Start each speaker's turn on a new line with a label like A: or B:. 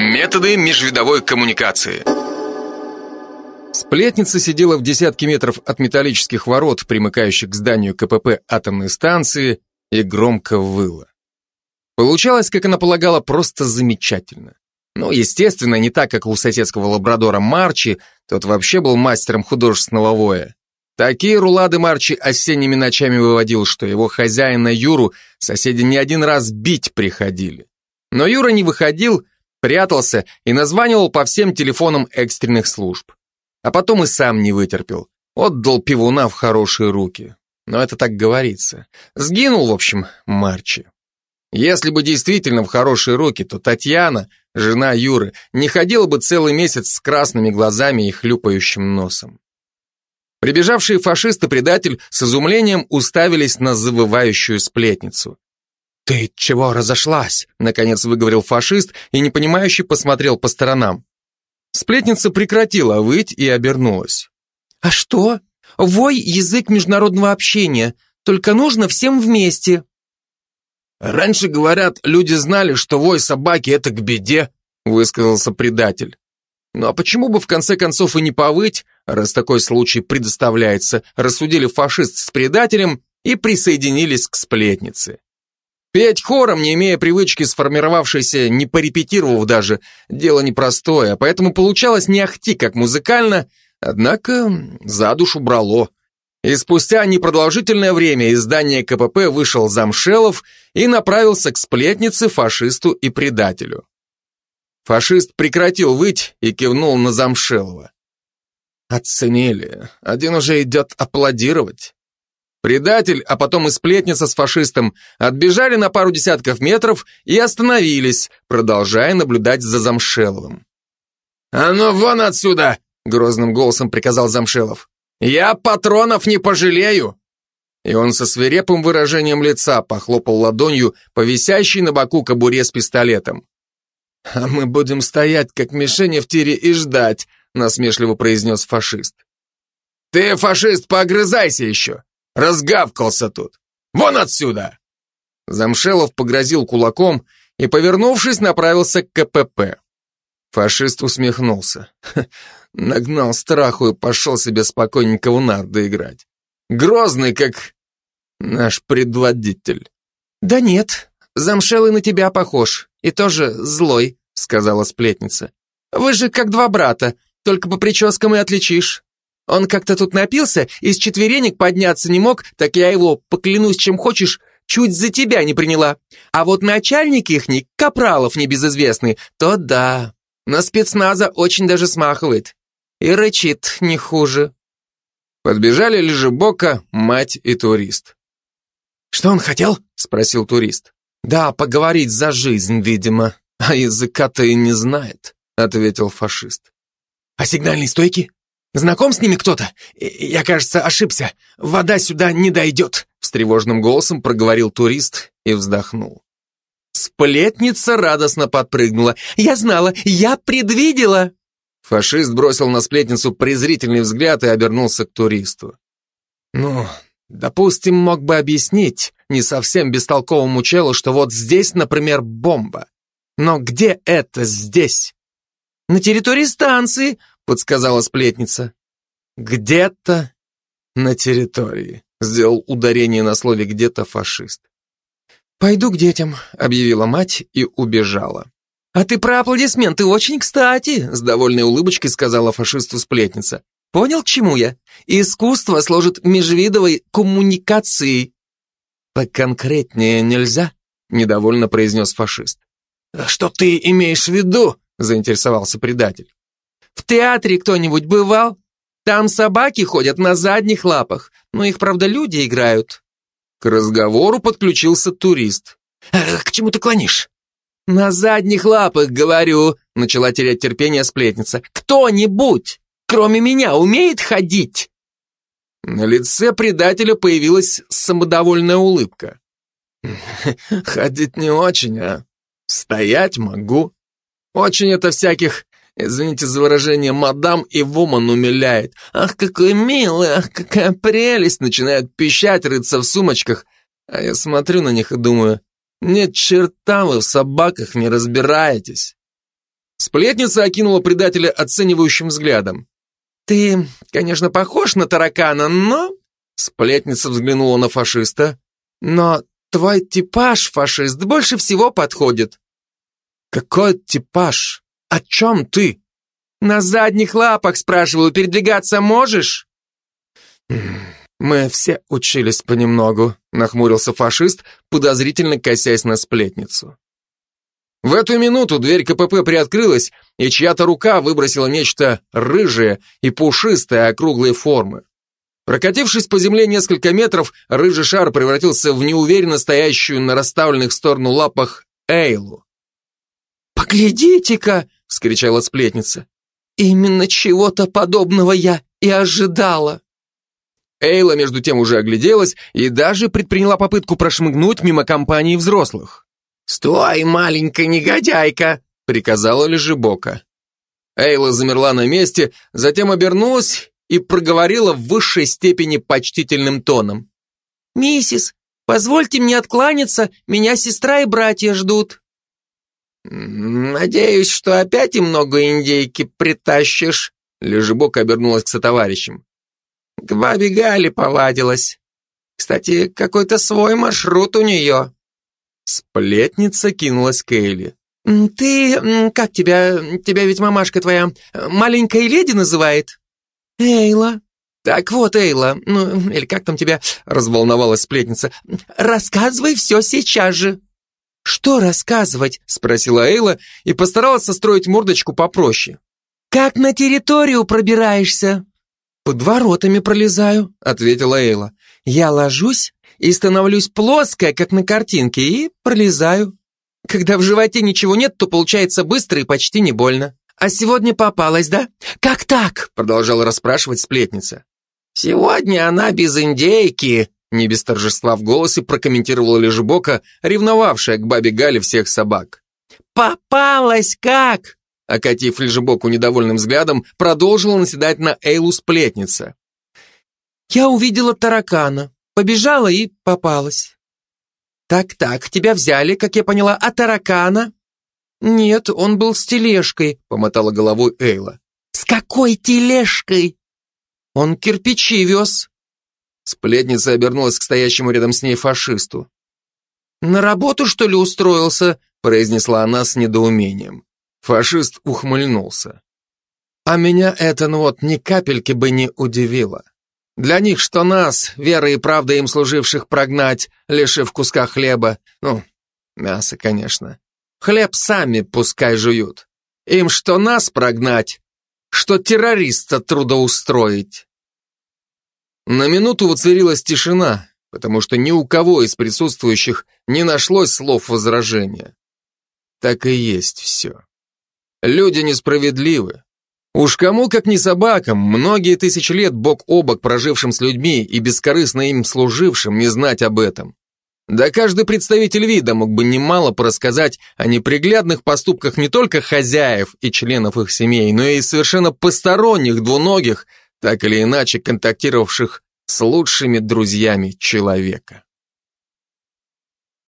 A: Методы межвидовой коммуникации.
B: Сплетница сидела в десятке метров от металлических ворот, примыкающих к зданию КПП атомной станции, и громко выла. Получалось, как она полагала, просто замечательно. Ну, естественно, не так, как у соседского лабрадора Марчи, тот вообще был мастером художественного воя. Такие рулады Марчи осенними ночами выводил, что его хозяина Юру соседи не один раз бить приходили. Но Юра не выходил, прятался и названивал по всем телефонам экстренных служб. А потом и сам не вытерпел. Отдал пивуна в хорошие руки. Но это так говорится. Сгинул, в общем, Марчи. Если бы действительно в хорошие руки, то Татьяна, жена Юры, не ходила бы целый месяц с красными глазами и хлюпающим носом. Прибежавшие фашисты-предатель с изумлением уставились на завывающую сплетницу. «Ты чего разошлась?» — наконец выговорил фашист и непонимающе посмотрел по сторонам. Сплетница прекратила выть и обернулась.
C: «А что? Вой — язык международного общения, только нужно всем вместе».
B: «Раньше, говорят, люди знали, что вой собаки — это к беде», — высказался предатель. «Ну а почему бы в конце концов и не повыть, раз такой случай предоставляется?» рассудили фашист с предателем и присоединились к сплетнице. Петь хором, не имея привычки, сформировавшейся, не порепетировав даже, дело непростое, поэтому получалось не ахти, как музыкально, однако за душу брало. И спустя непродолжительное время из здания КПП вышел Замшелов и направился к сплетнице, фашисту и предателю. Фашист прекратил выть и кивнул на Замшелова. Оценили. Один уже идет аплодировать. Предатель, а потом и сплетница с фашистом отбежали на пару десятков метров и остановились, продолжая наблюдать за Замшеловым. «А ну вон отсюда!» — грозным голосом приказал Замшелов. «Я патронов не пожалею!» И он со свирепым выражением лица похлопал ладонью по висящей на боку кобуре с пистолетом. «А мы будем стоять, как мишени в тире, и ждать», насмешливо произнес фашист. «Ты, фашист, поогрызайся еще! Разгавкался тут! Вон отсюда!» Замшелов погрозил кулаком и, повернувшись, направился к КПП. Фашист усмехнулся. Нагнал страху и пошел себе спокойненько в нарды играть. Грозный, как наш предводитель.
C: «Да нет, замшелый на тебя похож, и тоже злой», сказала сплетница. «Вы же как два брата, только по прическам и отличишь. Он как-то тут напился, из четверенек подняться не мог, так я его, поклянусь чем хочешь, чуть за тебя не приняла. А вот начальник ихний, Капралов небезызвестный, то да, на спецназа очень даже смахивает. И рычит не хуже.
B: Подбежали Лежебока, мать и турист.
C: «Что он хотел?» — спросил турист.
B: «Да, поговорить за жизнь, видимо, а языка-то и не знает», — ответил фашист.
C: «А сигнальные стойки? Знаком с ними кто-то? Я, кажется, ошибся. Вода сюда не дойдет», — встревоженным голосом проговорил турист и вздохнул. Сплетница радостно подпрыгнула. «Я знала! Я предвидела!»
B: Фашист бросил на сплетницу презрительный взгляд и обернулся к туристу. «Ну, допустим, мог бы объяснить не совсем бестолковому челу, что вот здесь, например, бомба. Но где это здесь?»
C: «На территории станции», — подсказала сплетница.
B: «Где-то на территории», — сделал ударение на слове «где-то» фашист.
C: «Пойду к детям», — объявила мать и убежала. «А ты про аплодисменты очень кстати», — с довольной улыбочкой сказала фашисту сплетница. «Понял, к чему я? Искусство служит межвидовой коммуникацией».
B: «Поконкретнее нельзя?» — недовольно произнес фашист.
C: «Что ты имеешь в виду?» заинтересовался предатель. В театре кто-нибудь бывал? Там собаки ходят на задних лапах, но их, правда, люди играют.
B: К разговору подключился турист.
C: «Э, «К чему ты клонишь?» «На задних лапах, говорю», — начала терять терпение сплетница. «Кто-нибудь, кроме меня, умеет ходить?»
B: На лице предателя появилась самодовольная улыбка. «Ходить не очень, а стоять могу. Очень это всяких, извините за выражение, мадам и вуман умиляет. Ах, какой милый, ах, какая прелесть, начинают пищать, рыться в сумочках. А я смотрю на них и думаю, нет черта вы в собаках не разбираетесь. Сплетница окинула предателя оценивающим взглядом.
C: «Ты, конечно, похож на таракана, но...»
B: Сплетница взглянула на фашиста.
C: «Но твой типаж, фашист, больше всего подходит».
B: «Какой типаж? О чем ты?»
C: «На задних лапах, спрашиваю, передвигаться можешь?»
B: «Мы все учились понемногу», — нахмурился фашист, подозрительно косясь на сплетницу. В эту минуту дверь КПП приоткрылась, и чья-то рука выбросила нечто рыжее и пушистое округлой формы. Прокатившись по земле несколько метров, рыжий шар превратился в неуверенно стоящую на расставленных в сторону лапах Эйлу.
C: «Поглядите-ка!» — вскричала сплетница. «Именно чего-то подобного я и ожидала!»
B: Эйла, между тем, уже огляделась и даже предприняла попытку прошмыгнуть мимо компании взрослых.
C: «Стой, маленькая негодяйка!» — приказала Лежебока.
B: Эйла замерла на месте, затем обернулась и проговорила в высшей степени почтительным тоном.
C: «Миссис, позвольте мне откланяться, меня сестра и братья ждут».
B: «Надеюсь, что опять и много индейки притащишь», Лежебок обернулась к сотоварищам.
C: «К бабе Гале повадилась. Кстати, какой-то свой маршрут у нее».
B: Сплетница кинулась к Эйли.
C: «Ты, как тебя, тебя ведь мамашка твоя, маленькая леди называет?»
B: «Эйла».
C: «Так вот, Эйла, ну, или как там тебя?» разволновалась сплетница. «Рассказывай все сейчас же».
B: «Что рассказывать?» спросила Эйла и постаралась состроить мордочку попроще.
C: «Как на территорию пробираешься?»
B: «Под воротами пролезаю», ответила Эйла.
C: «Я ложусь и становлюсь плоская, как на картинке, и пролезаю. Когда в животе ничего нет, то получается быстро и почти не больно. А сегодня попалась, да? Как так? Продолжала расспрашивать сплетница.
B: Сегодня она без индейки, не без торжества в голосе прокомментировала Лежебока, ревновавшая к бабе Гале всех собак.
C: «Попалась как?»
B: Окатив Лежебоку недовольным взглядом, продолжила наседать на Эйлу сплетница.
C: «Я увидела таракана. Побежала и попалась. Так-так, тебя взяли, как я поняла, а таракана? Нет, он был с тележкой, помотала головой Эйла. С какой тележкой? Он кирпичи вез.
B: Сплетница обернулась к стоящему рядом с ней фашисту.
C: «На работу, что ли, устроился?» произнесла она с недоумением.
B: Фашист ухмыльнулся. А меня это, ну вот, ни капельки бы не удивило. Для них что нас, верой и правдой им служивших, прогнать, лишив куска хлеба, ну, мясо, конечно. Хлеб сами пускай жуют. Им что нас прогнать, что террориста трудоустроить. На минуту воцарилась тишина, потому что ни у кого из присутствующих не нашлось слов возражения. Так и есть все. Люди несправедливы, Уж кому, как не собакам, многие тысячи лет бок о бок прожившим с людьми и бескорыстно им служившим, не знать об этом. Да каждый представитель вида мог бы немало порассказать о неприглядных поступках не только хозяев и членов их семей, но и совершенно посторонних двуногих, так или иначе контактировавших с лучшими друзьями человека.